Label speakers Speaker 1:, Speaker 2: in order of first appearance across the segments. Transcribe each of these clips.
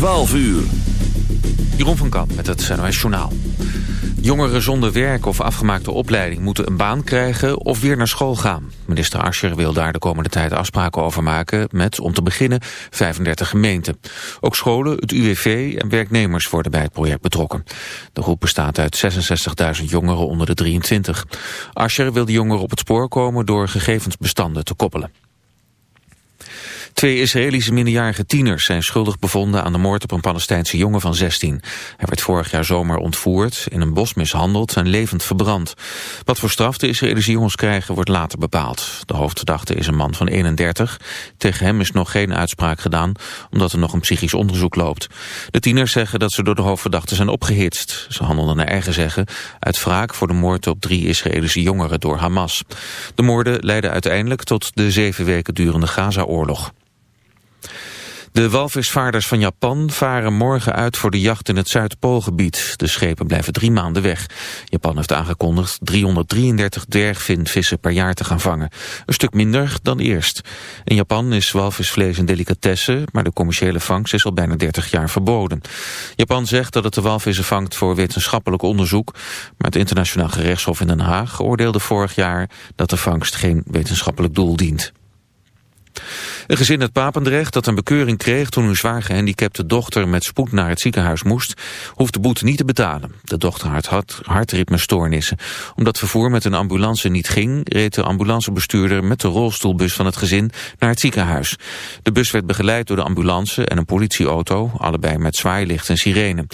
Speaker 1: 12 uur.
Speaker 2: Jeroen van Kamp met het NOS Journaal. Jongeren zonder werk of afgemaakte opleiding moeten een baan krijgen of weer naar school gaan. Minister Ascher wil daar de komende tijd afspraken over maken met, om te beginnen, 35 gemeenten. Ook scholen, het UWV en werknemers worden bij het project betrokken. De groep bestaat uit 66.000 jongeren onder de 23. Ascher wil de jongeren op het spoor komen door gegevensbestanden te koppelen. Twee Israëlische minderjarige tieners zijn schuldig bevonden aan de moord op een Palestijnse jongen van 16. Hij werd vorig jaar zomer ontvoerd, in een bos mishandeld en levend verbrand. Wat voor straf de Israëlische jongens krijgen wordt later bepaald. De hoofdverdachte is een man van 31. Tegen hem is nog geen uitspraak gedaan, omdat er nog een psychisch onderzoek loopt. De tieners zeggen dat ze door de hoofdverdachte zijn opgehitst. Ze handelden naar eigen zeggen uit wraak voor de moord op drie Israëlische jongeren door Hamas. De moorden leidden uiteindelijk tot de zeven weken durende Gaza-oorlog. De walvisvaarders van Japan varen morgen uit voor de jacht in het Zuidpoolgebied. De schepen blijven drie maanden weg. Japan heeft aangekondigd 333 dwergvinvissen per jaar te gaan vangen. Een stuk minder dan eerst. In Japan is walvisvlees een delicatesse, maar de commerciële vangst is al bijna 30 jaar verboden. Japan zegt dat het de walvissen vangt voor wetenschappelijk onderzoek, maar het internationaal gerechtshof in Den Haag oordeelde vorig jaar dat de vangst geen wetenschappelijk doel dient. Een gezin uit Papendrecht dat een bekeuring kreeg toen hun zwaar gehandicapte dochter met spoed naar het ziekenhuis moest, hoeft de boete niet te betalen. De dochter had hartritmestoornissen. Omdat vervoer met een ambulance niet ging, reed de ambulancebestuurder met de rolstoelbus van het gezin naar het ziekenhuis. De bus werd begeleid door de ambulance en een politieauto, allebei met zwaailicht en sirene.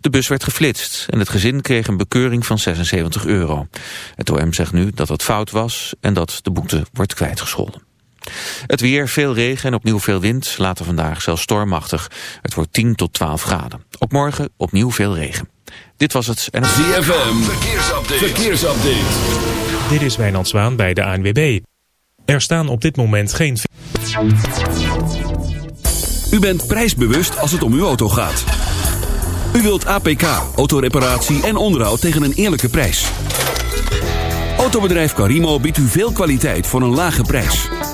Speaker 2: De bus werd geflitst en het gezin kreeg een bekeuring van 76 euro. Het OM zegt nu dat het fout was en dat de boete wordt kwijtgescholden. Het weer, veel regen en opnieuw veel wind. Later vandaag zelfs stormachtig. Het wordt 10 tot 12 graden. Op morgen opnieuw veel regen. Dit was het en
Speaker 1: ZFM, verkeersupdate. verkeersupdate.
Speaker 3: Dit is Wijnand Zwaan bij de ANWB. Er staan op dit moment geen...
Speaker 1: U bent prijsbewust als het om uw auto gaat. U wilt APK, autoreparatie en onderhoud tegen een eerlijke prijs. Autobedrijf Carimo biedt u veel kwaliteit voor een lage prijs.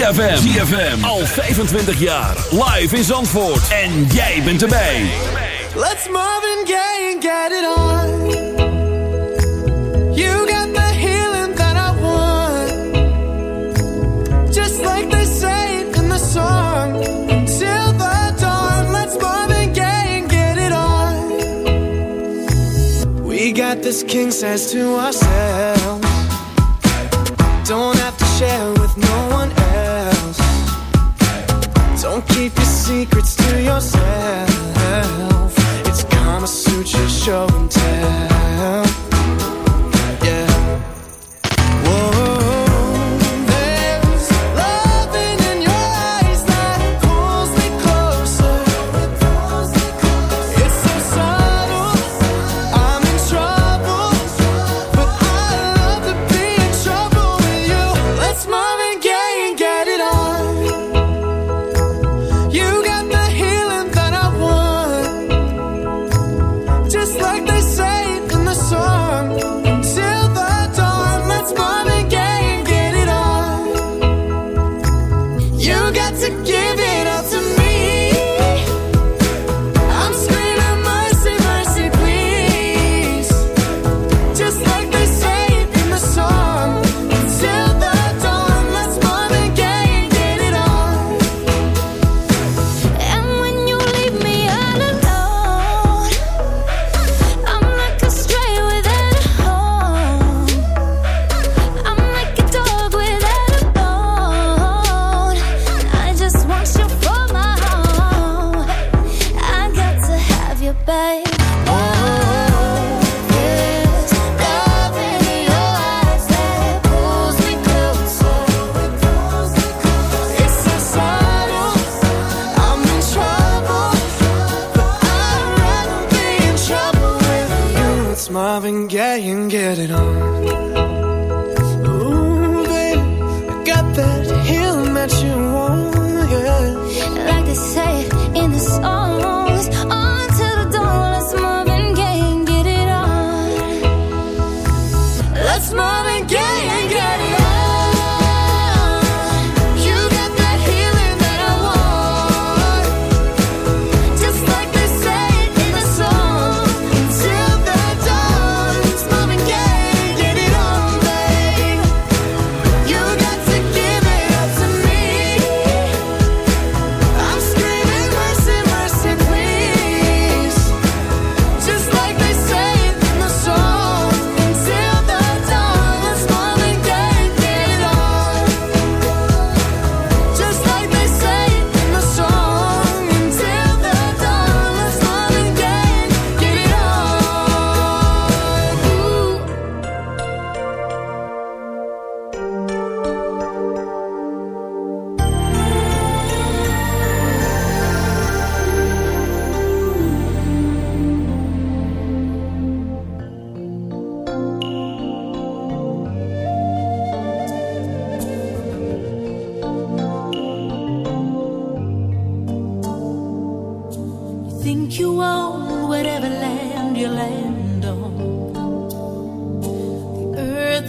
Speaker 1: ZFM. ZFM. Al 25 jaar. Live in Zandvoort. En jij bent erbij.
Speaker 4: Let's Marvin Gaye and get it on. You got the healing that I want. Just like they say in the song. Till the dawn. Let's Marvin Gaye and get it on. We got this king says to ourselves. Don't have to share with no one else. secrets to yourself. It's Kama Sutra show and tell.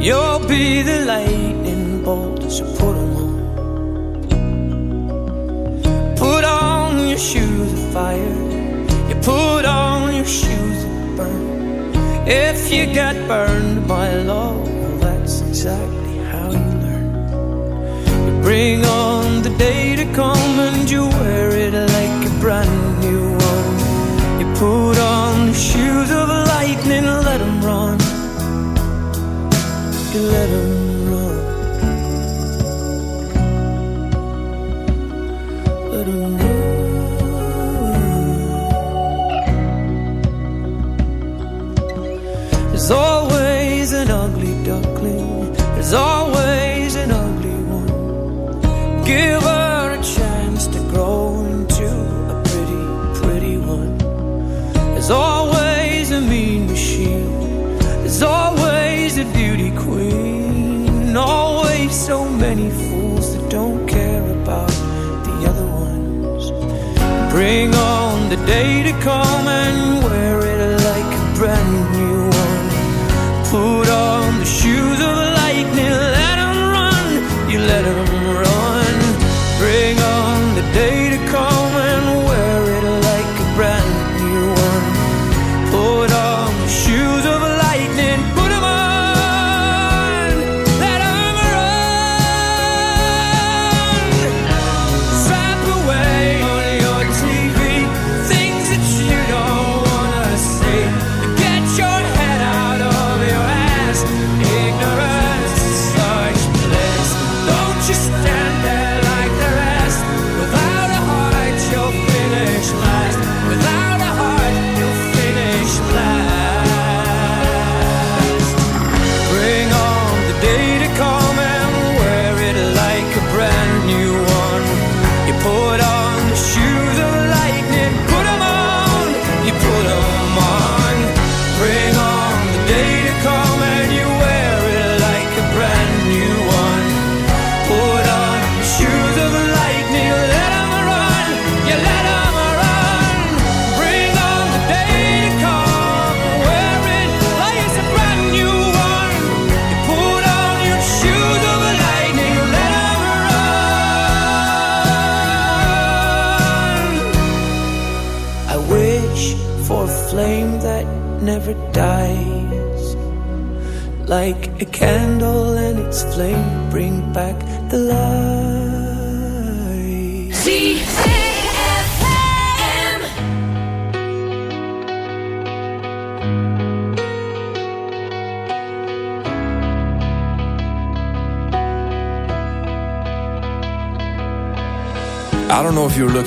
Speaker 5: You'll be the lightning bolt, so put them on. Put on your shoes of fire. You put on your shoes of burn. If you get burned by love, well, that's exactly how you learn. You bring on the day to come and you can let her the day to come and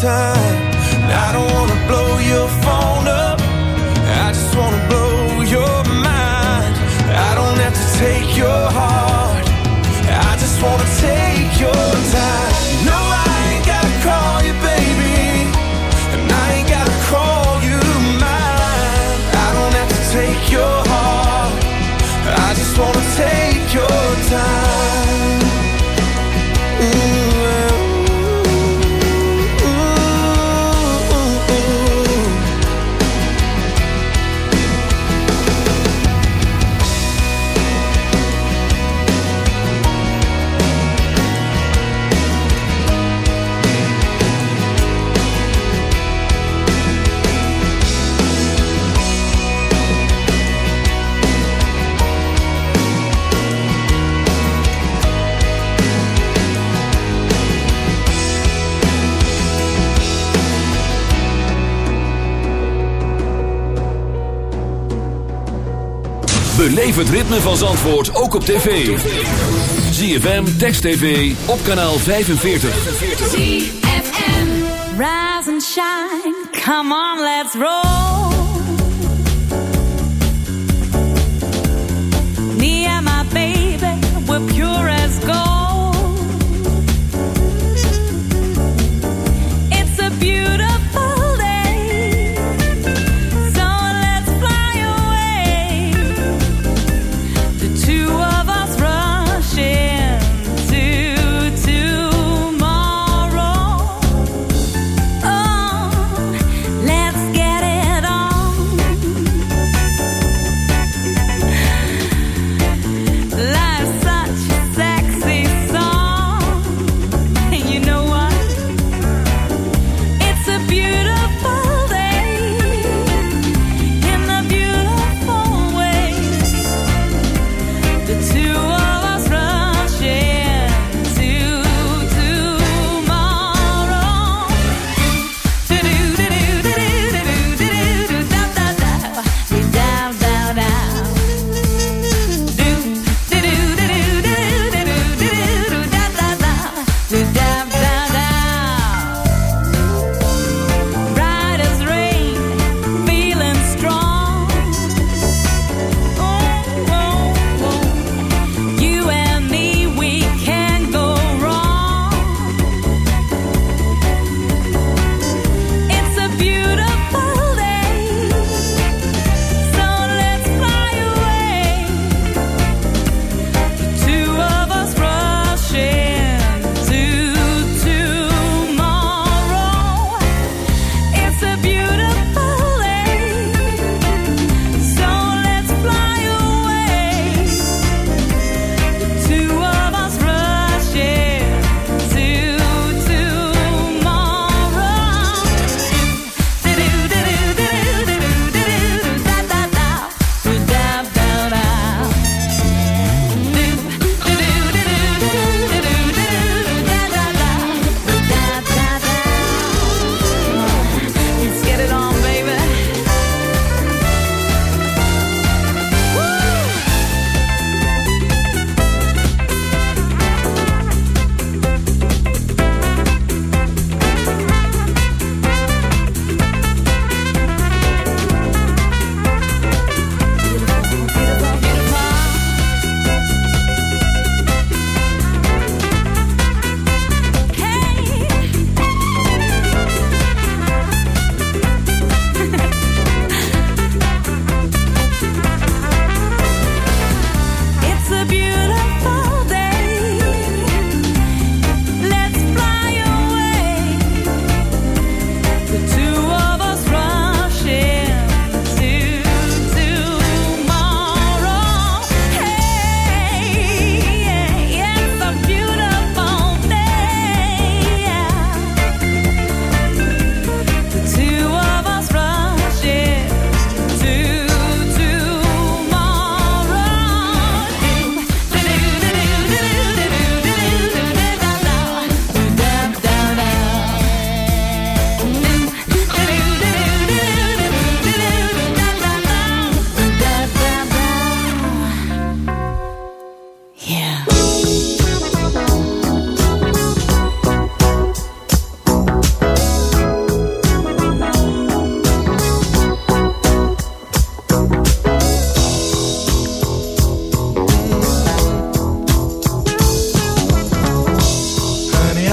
Speaker 6: time.
Speaker 1: het ritme van Zandvoort ook op tv. ZFM, Text TV, op kanaal 45. ZFM.
Speaker 7: Rise and shine, come on, let's roll.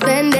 Speaker 8: spend it.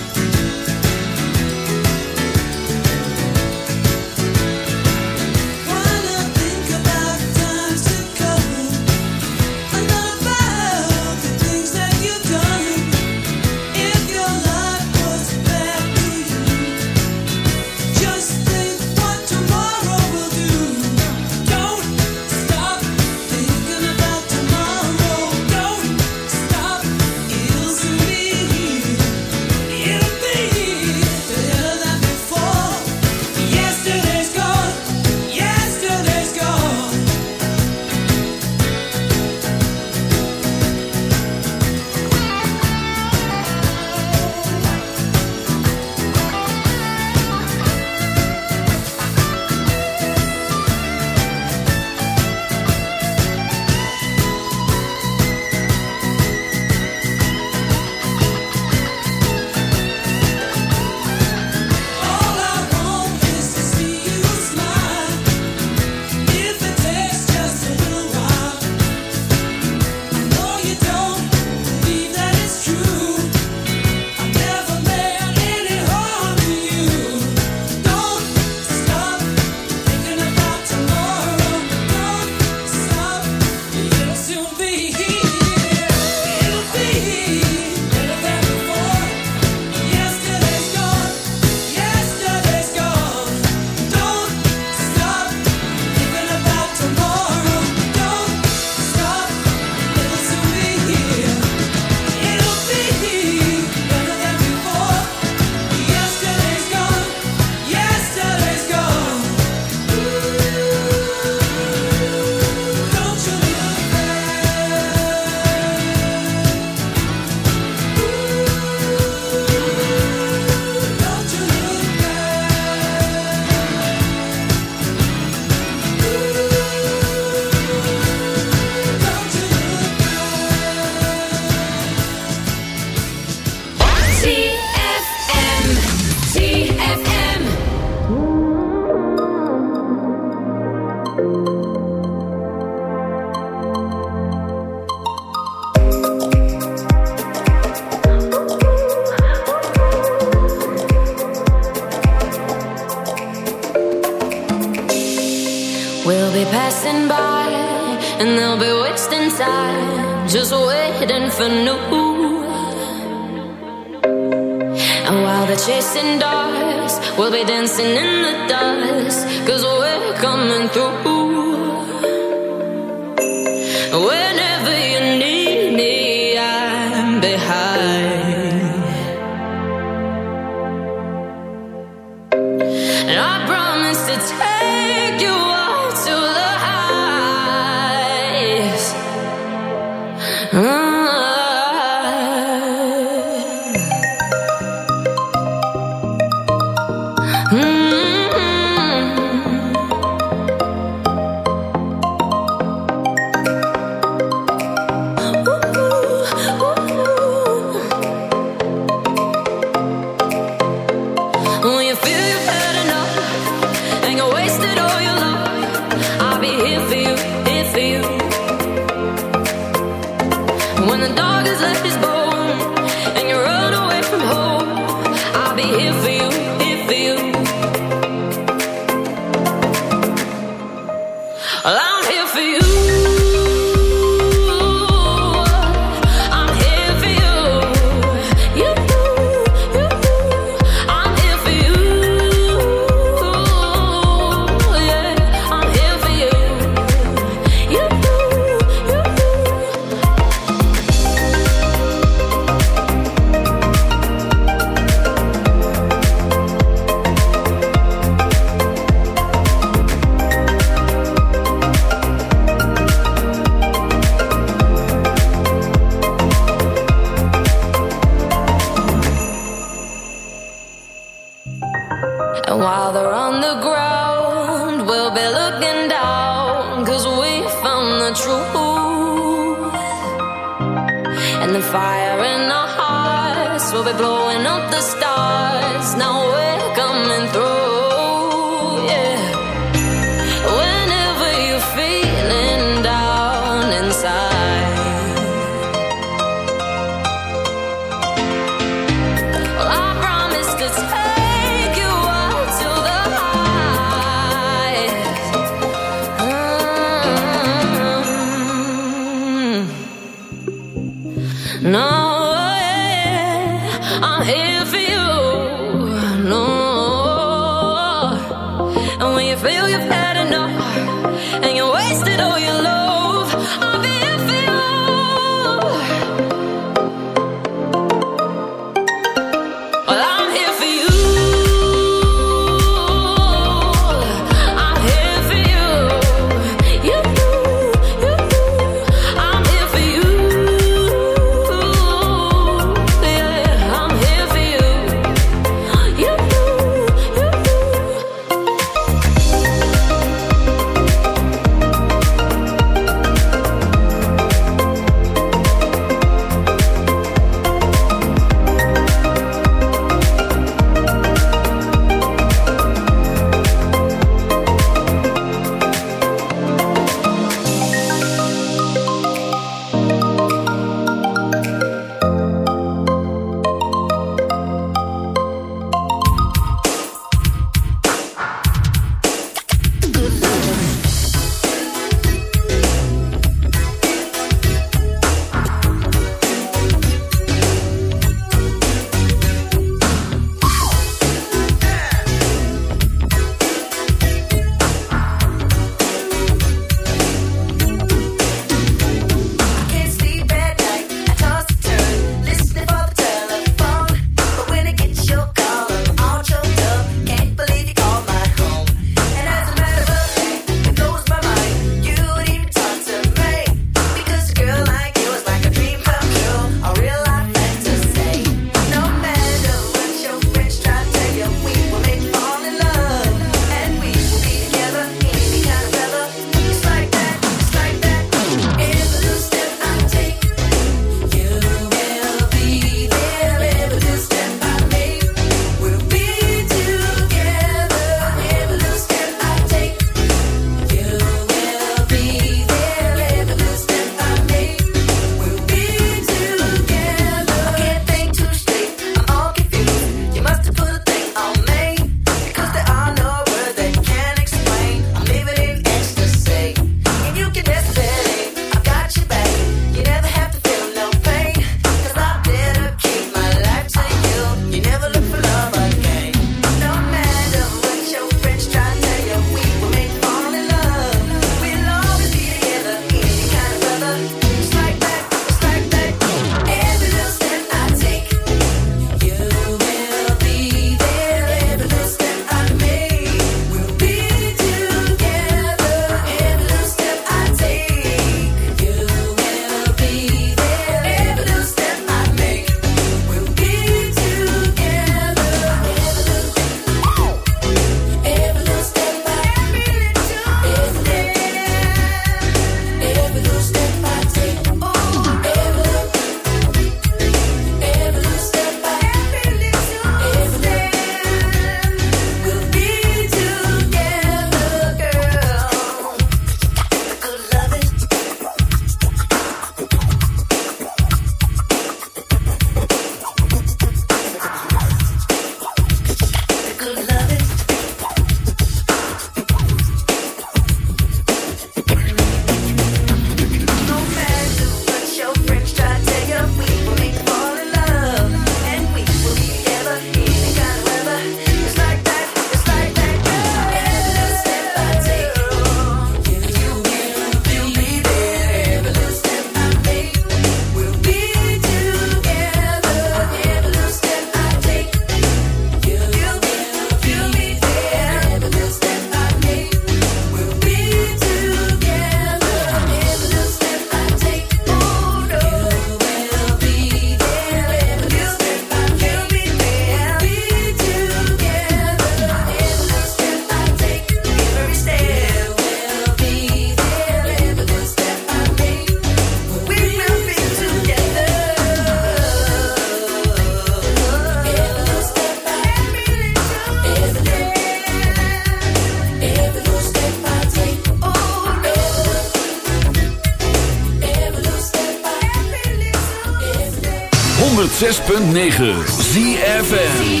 Speaker 7: 106.9 ZFN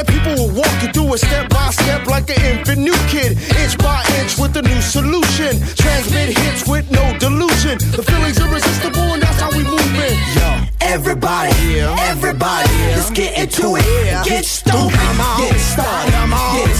Speaker 7: that
Speaker 9: people will walk you through it step by step like an infant new kid, inch by inch with a new solution. Transmit hits with no delusion. The feeling's irresistible, and that's how we move in. Yo,
Speaker 10: everybody, yeah. everybody, let's get into it. Get stoked, get started, get started.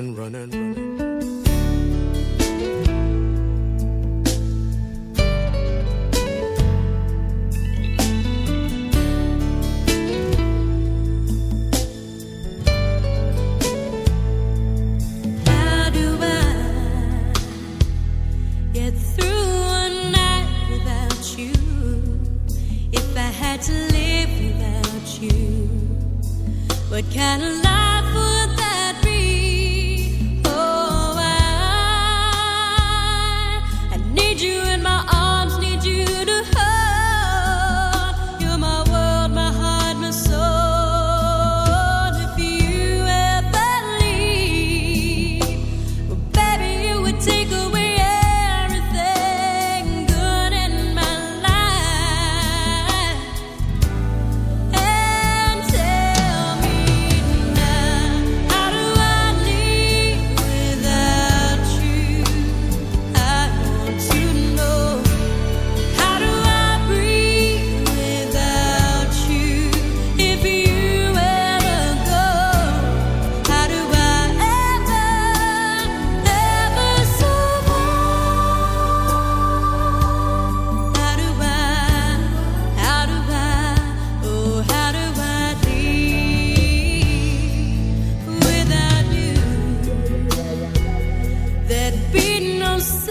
Speaker 5: say